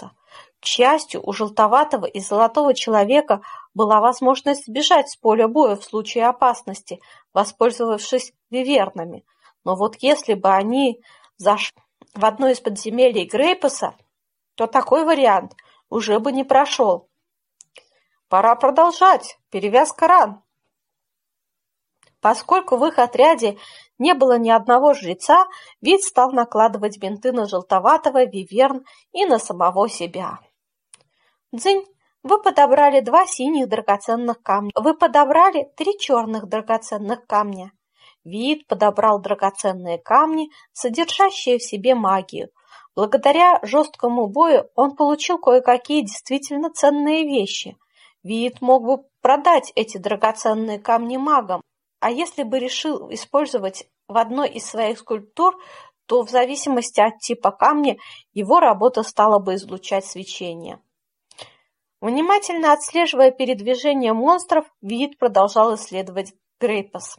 двигаться. К счастью, у желтоватого и золотого человека была возможность сбежать с поля боя в случае опасности, воспользовавшись вивернами. Но вот если бы они зашли в одно из подземелий Грейпаса, то такой вариант уже бы не прошел. Пора продолжать. Перевязка ран. Поскольку в их отряде не было ни одного жреца, вид стал накладывать бинты на желтоватого, виверн и на самого себя. Дзынь, вы подобрали два синих драгоценных камня. Вы подобрали три черных драгоценных камня. Вид подобрал драгоценные камни, содержащие в себе магию. Благодаря жесткому бою он получил кое-какие действительно ценные вещи. Вид мог бы продать эти драгоценные камни магам, а если бы решил использовать в одной из своих скульптур, то в зависимости от типа камня его работа стала бы излучать свечение. Внимательно отслеживая передвижение монстров, Вид продолжал исследовать Грейпас.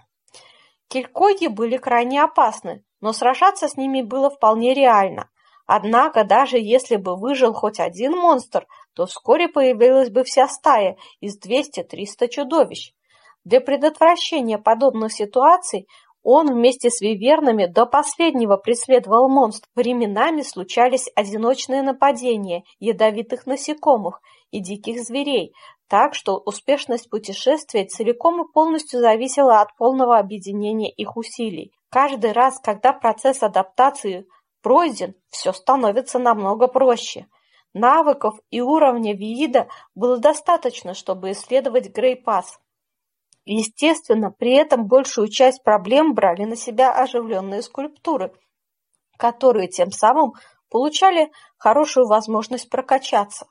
Килькоги были крайне опасны, но сражаться с ними было вполне реально. Однако, даже если бы выжил хоть один монстр, то вскоре появилась бы вся стая из 200-300 чудовищ. Для предотвращения подобных ситуаций он вместе с вивернами до последнего преследовал монстр. Временами случались одиночные нападения ядовитых насекомых и диких зверей, так что успешность путешествия целиком и полностью зависела от полного объединения их усилий. Каждый раз, когда процесс адаптации пройден, все становится намного проще. Навыков и уровня Виида было достаточно, чтобы исследовать Грей-Пасс. Естественно, при этом большую часть проблем брали на себя оживленные скульптуры, которые тем самым получали хорошую возможность прокачаться.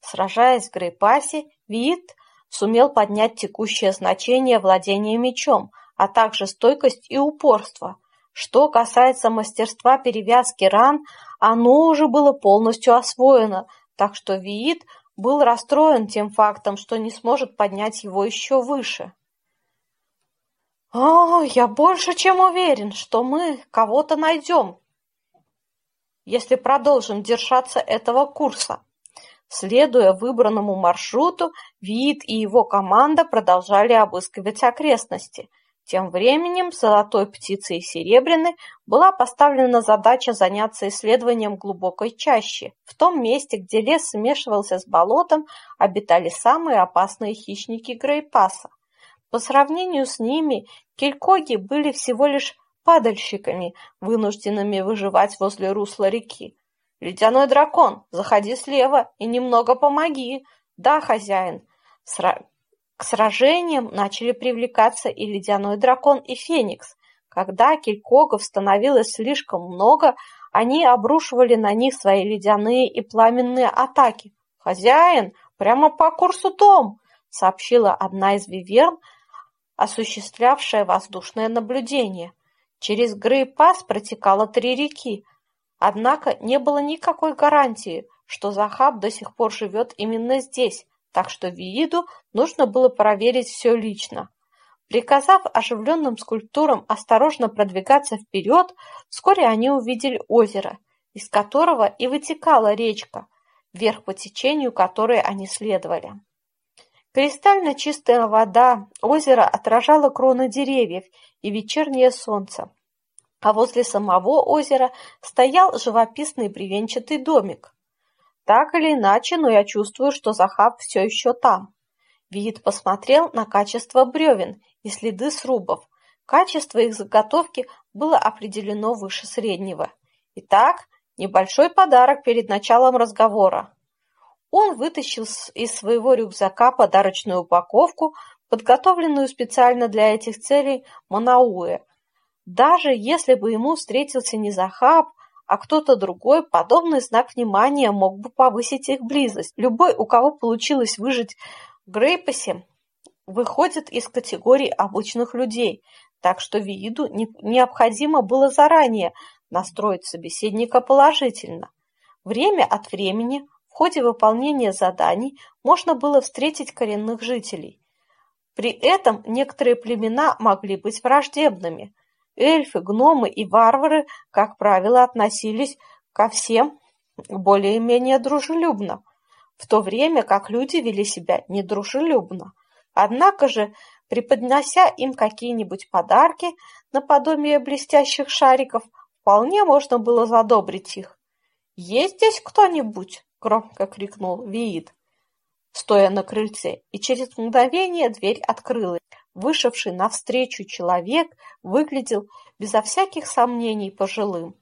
Сражаясь в Грейпасе, Виит сумел поднять текущее значение владения мечом, а также стойкость и упорство. Что касается мастерства перевязки ран, оно уже было полностью освоено, так что Виит был расстроен тем фактом, что не сможет поднять его еще выше. «О, я больше чем уверен, что мы кого-то найдем, если продолжим держаться этого курса». Следуя выбранному маршруту, Вид и его команда продолжали обыскивать окрестности. Тем временем Золотой Птицей и Серебряной была поставлена задача заняться исследованием глубокой чащи. В том месте, где лес смешивался с болотом, обитали самые опасные хищники Грейпаса. По сравнению с ними, келькоги были всего лишь падальщиками, вынужденными выживать возле русла реки. «Ледяной дракон, заходи слева и немного помоги!» «Да, хозяин!» Сра... К сражениям начали привлекаться и ледяной дракон, и феникс. Когда келькогов становилось слишком много, они обрушивали на них свои ледяные и пламенные атаки. «Хозяин, прямо по курсу дом!» — сообщила одна из виверн, осуществлявшая воздушное наблюдение. Через Грей-Пас протекало три реки, Однако не было никакой гарантии, что Захаб до сих пор живет именно здесь, так что Вииду нужно было проверить все лично. Приказав оживленным скульптурам осторожно продвигаться вперед, вскоре они увидели озеро, из которого и вытекала речка, вверх по течению которой они следовали. Кристально чистая вода озера отражала кроны деревьев и вечернее солнце а возле самого озера стоял живописный бревенчатый домик. Так или иначе, но я чувствую, что Захаб все еще там. Вид посмотрел на качество бревен и следы срубов. Качество их заготовки было определено выше среднего. Итак, небольшой подарок перед началом разговора. Он вытащил из своего рюкзака подарочную упаковку, подготовленную специально для этих целей Манауэ, даже если бы ему встретился не Захаб, а кто-то другой, подобный знак внимания мог бы повысить их близость. Любой, у кого получилось выжить в Грейпасе, выходит из категории обычных людей, так что Вииду необходимо было заранее настроить собеседника положительно. Время от времени в ходе выполнения заданий можно было встретить коренных жителей. При этом некоторые племена могли быть враждебными – Эльфы, гномы и варвары, как правило, относились ко всем более-менее дружелюбно, в то время как люди вели себя недружелюбно. Однако же, преподнося им какие-нибудь подарки наподобие блестящих шариков, вполне можно было задобрить их. «Есть здесь кто-нибудь?» — громко крикнул Виит, стоя на крыльце, и через мгновение дверь открылась. Вышедший навстречу человек выглядел безо всяких сомнений пожилым.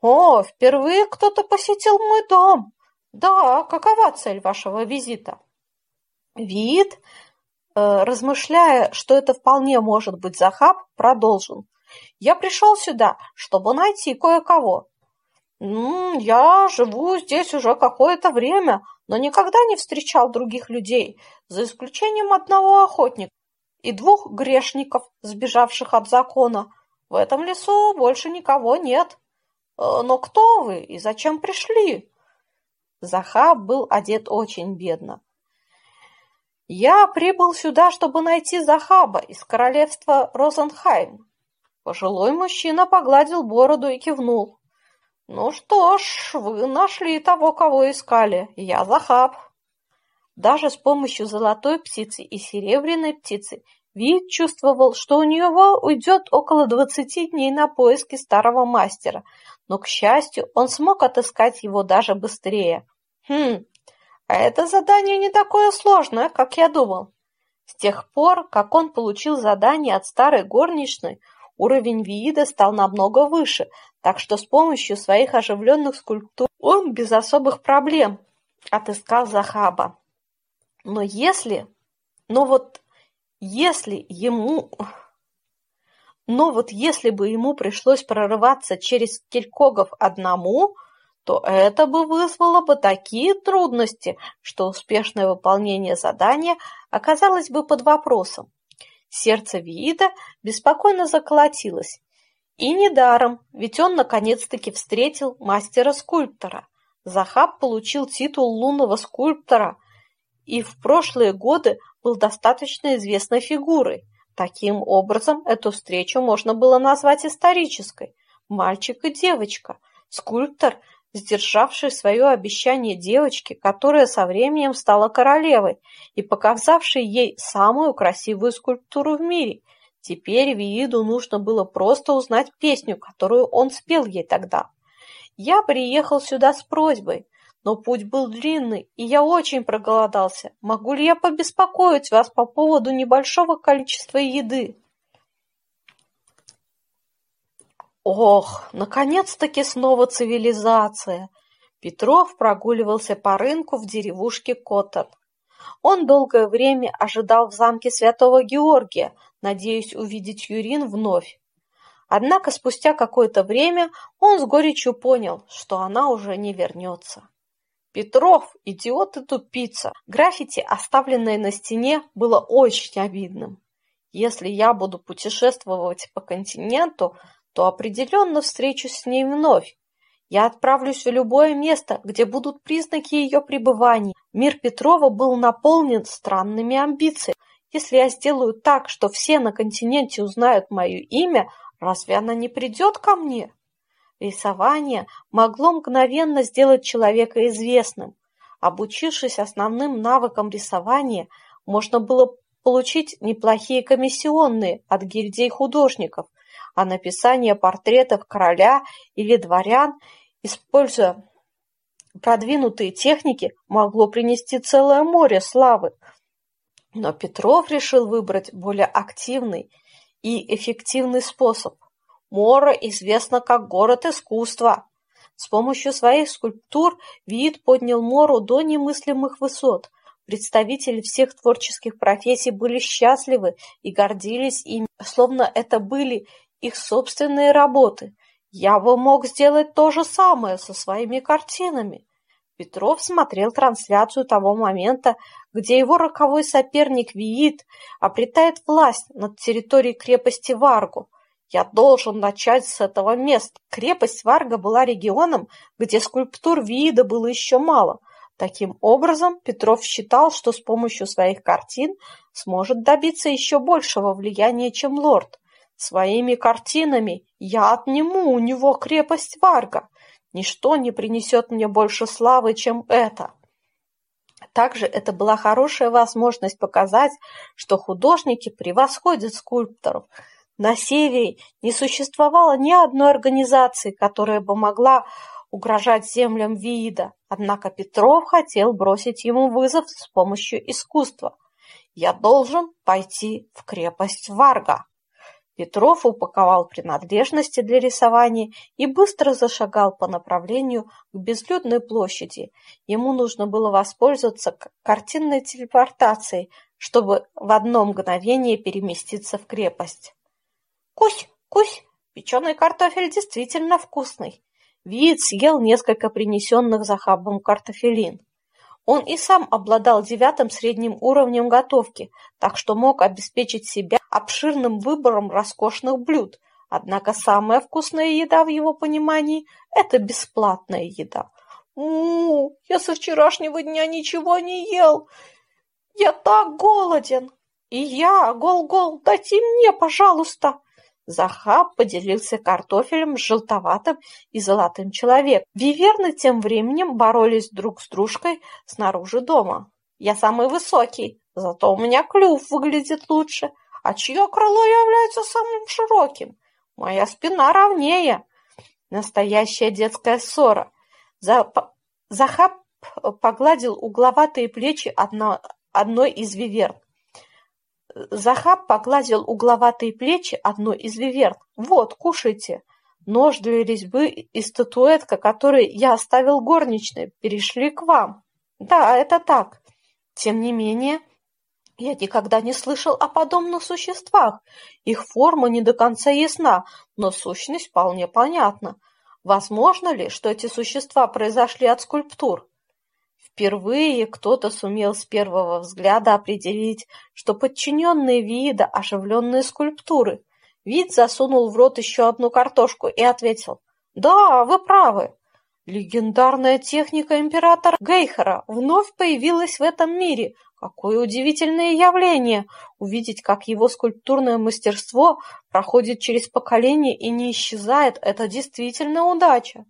«О, впервые кто-то посетил мой дом! Да, какова цель вашего визита?» Вид, э, размышляя, что это вполне может быть Захаб, продолжил. «Я пришел сюда, чтобы найти кое-кого. Я живу здесь уже какое-то время, но никогда не встречал других людей, за исключением одного охотника и двух грешников, сбежавших от закона. В этом лесу больше никого нет. Э, но кто вы и зачем пришли? Захаб был одет очень бедно. Я прибыл сюда, чтобы найти Захаба из королевства Розенхайм. Пожилой мужчина погладил бороду и кивнул. Ну что ж, вы нашли того, кого искали. Я Захаб. Даже с помощью золотой птицы и серебряной птицы Вид чувствовал, что у него уйдет около двадцати дней на поиски старого мастера, но, к счастью, он смог отыскать его даже быстрее. Хм, а это задание не такое сложное, как я думал. С тех пор, как он получил задание от старой горничной, уровень Виида стал намного выше, так что с помощью своих оживленных скульптур он без особых проблем отыскал Захаба. Но если... Но вот если ему... Но вот если бы ему пришлось прорываться через Келькогов одному, то это бы вызвало бы такие трудности, что успешное выполнение задания оказалось бы под вопросом. Сердце Виида беспокойно заколотилось. И недаром, ведь он наконец-таки встретил мастера-скульптора. Захаб получил титул лунного скульптора и в прошлые годы был достаточно известной фигурой. Таким образом, эту встречу можно было назвать исторической. Мальчик и девочка. Скульптор, сдержавший свое обещание девочке, которая со временем стала королевой, и показавший ей самую красивую скульптуру в мире. Теперь Вииду нужно было просто узнать песню, которую он спел ей тогда. «Я приехал сюда с просьбой но путь был длинный, и я очень проголодался. Могу ли я побеспокоить вас по поводу небольшого количества еды? Ох, наконец-таки снова цивилизация! Петров прогуливался по рынку в деревушке Коттон. Он долгое время ожидал в замке Святого Георгия, надеясь увидеть Юрин вновь. Однако спустя какое-то время он с горечью понял, что она уже не вернется. Петров, идиот и тупица. Граффити, оставленное на стене, было очень обидным. Если я буду путешествовать по континенту, то определенно встречусь с ней вновь. Я отправлюсь в любое место, где будут признаки ее пребывания. Мир Петрова был наполнен странными амбициями. Если я сделаю так, что все на континенте узнают мое имя, разве она не придет ко мне? Рисование могло мгновенно сделать человека известным. Обучившись основным навыкам рисования, можно было получить неплохие комиссионные от гильдий художников, а написание портретов короля или дворян, используя продвинутые техники, могло принести целое море славы. Но Петров решил выбрать более активный и эффективный способ – Мора известна как город искусства. С помощью своих скульптур Виит поднял Мору до немыслимых высот. Представители всех творческих профессий были счастливы и гордились ими, словно это были их собственные работы. Я бы мог сделать то же самое со своими картинами. Петров смотрел трансляцию того момента, где его роковой соперник Виит обретает власть над территорией крепости Варгу. Я должен начать с этого места. Крепость Варга была регионом, где скульптур вида было еще мало. Таким образом, Петров считал, что с помощью своих картин сможет добиться еще большего влияния, чем лорд. Своими картинами я отниму у него крепость Варга. Ничто не принесет мне больше славы, чем это. Также это была хорошая возможность показать, что художники превосходят скульпторов. На севере не существовало ни одной организации, которая бы могла угрожать землям Виида, однако Петров хотел бросить ему вызов с помощью искусства. «Я должен пойти в крепость Варга». Петров упаковал принадлежности для рисования и быстро зашагал по направлению к безлюдной площади. Ему нужно было воспользоваться картинной телепортацией, чтобы в одно мгновение переместиться в крепость. «Кусь, кусь, печеный картофель действительно вкусный!» Виит съел несколько принесенных Захабом картофелин. Он и сам обладал девятым средним уровнем готовки, так что мог обеспечить себя обширным выбором роскошных блюд. Однако самая вкусная еда в его понимании – это бесплатная еда. «Му, я со вчерашнего дня ничего не ел! Я так голоден! И я, гол-гол, дайте мне, пожалуйста!» Захаб поделился картофелем с желтоватым и золотым человеком. Виверны тем временем боролись друг с дружкой снаружи дома. «Я самый высокий, зато у меня клюв выглядит лучше, а чье крыло является самым широким? Моя спина ровнее». Настоящая детская ссора. Захаб погладил угловатые плечи одно, одной из виверн. Захаб погладил угловатые плечи одной из виверн. «Вот, кушайте!» Нож для резьбы и статуэтка, которые я оставил горничной, перешли к вам. Да, это так. Тем не менее, я никогда не слышал о подобных существах. Их форма не до конца ясна, но сущность вполне понятна. Возможно ли, что эти существа произошли от скульптур? Впервые кто-то сумел с первого взгляда определить, что подчиненные вида оживленные скульптуры. Вид засунул в рот еще одну картошку и ответил «Да, вы правы». Легендарная техника императора Гейхера вновь появилась в этом мире. Какое удивительное явление! Увидеть, как его скульптурное мастерство проходит через поколения и не исчезает, это действительно удача.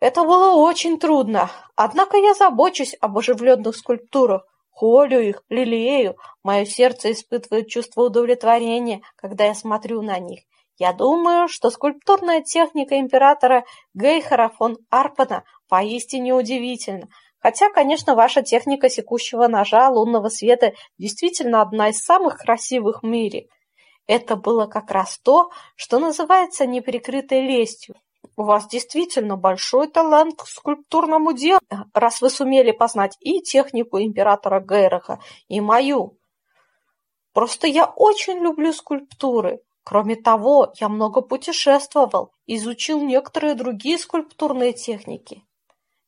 Это было очень трудно, однако я забочусь об оживленных скульптурах, холю их, лелею. Мое сердце испытывает чувство удовлетворения, когда я смотрю на них. Я думаю, что скульптурная техника императора Гейхера фон Арпана поистине удивительна. Хотя, конечно, ваша техника секущего ножа лунного света действительно одна из самых красивых в мире. Это было как раз то, что называется неприкрытой лестью. У вас действительно большой талант к скульптурному делу, раз вы сумели познать и технику императора Гейраха, и мою. Просто я очень люблю скульптуры. Кроме того, я много путешествовал, изучил некоторые другие скульптурные техники.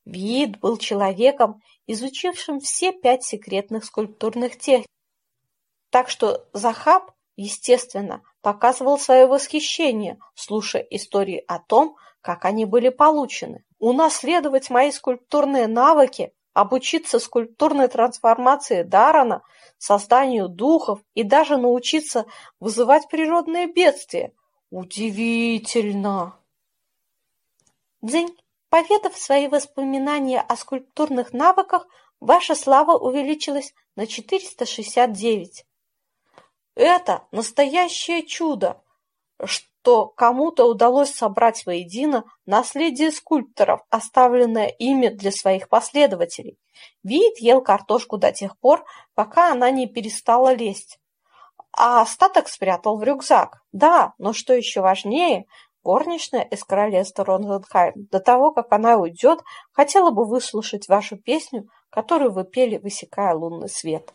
Вид был человеком, изучившим все пять секретных скульптурных техник. Так что Захаб, естественно, показывал свое восхищение, слушая истории о том, как они были получены. Унаследовать мои скульптурные навыки, обучиться скульптурной трансформации Дарана, созданию духов и даже научиться вызывать природные бедствия. Удивительно! Дзинь, поведав свои воспоминания о скульптурных навыках, ваша слава увеличилась на 469. Это настоящее чудо! что кому-то удалось собрать воедино наследие скульпторов, оставленное ими для своих последователей. Вид ел картошку до тех пор, пока она не перестала лезть. А остаток спрятал в рюкзак. Да, но что еще важнее, горничная из королевства Ронзенхайм, до того, как она уйдет, хотела бы выслушать вашу песню, которую вы пели, высекая лунный свет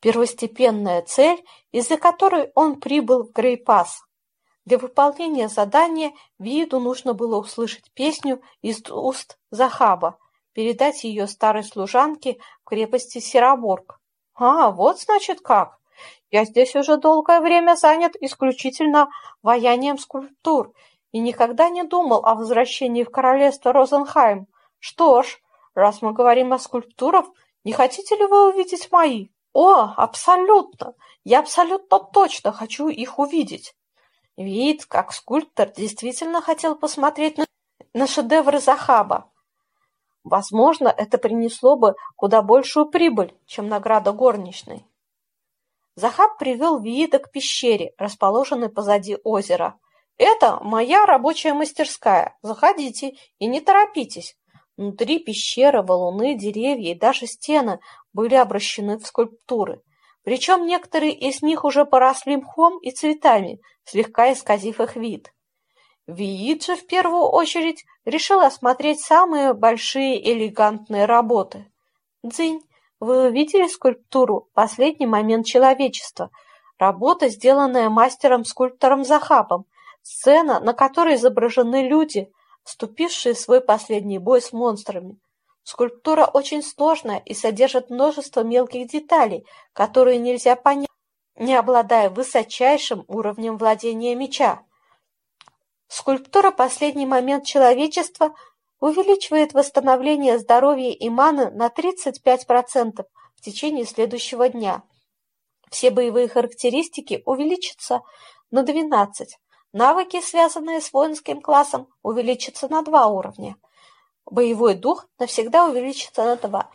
первостепенная цель, из-за которой он прибыл в Грейпас. Для выполнения задания Виду нужно было услышать песню из уст Захаба, передать ее старой служанке в крепости Сероборг. А, вот значит как. Я здесь уже долгое время занят исключительно ваянием скульптур и никогда не думал о возвращении в королевство Розенхайм. Что ж, раз мы говорим о скульптурах, не хотите ли вы увидеть мои? О, абсолютно! Я абсолютно точно хочу их увидеть. Вид, как скульптор, действительно хотел посмотреть на, на шедевры Захаба. Возможно, это принесло бы куда большую прибыль, чем награда горничной. Захаб привел Виида к пещере, расположенной позади озера. «Это моя рабочая мастерская. Заходите и не торопитесь». Внутри пещеры валуны, деревья и даже стены были обращены в скульптуры. Причем некоторые из них уже поросли мхом и цветами, слегка исказив их вид. Виит же в первую очередь решил осмотреть самые большие элегантные работы. Дзынь, вы увидели скульптуру «Последний момент человечества», работа, сделанная мастером-скульптором Захапом, сцена, на которой изображены люди, вступившие в свой последний бой с монстрами. Скульптура очень сложная и содержит множество мелких деталей, которые нельзя понять, не обладая высочайшим уровнем владения меча. Скульптура «Последний момент человечества» увеличивает восстановление здоровья и маны на 35% в течение следующего дня. Все боевые характеристики увеличатся на 12. Навыки, связанные с воинским классом, увеличатся на 2 уровня. Боевой дух навсегда увеличится на 2.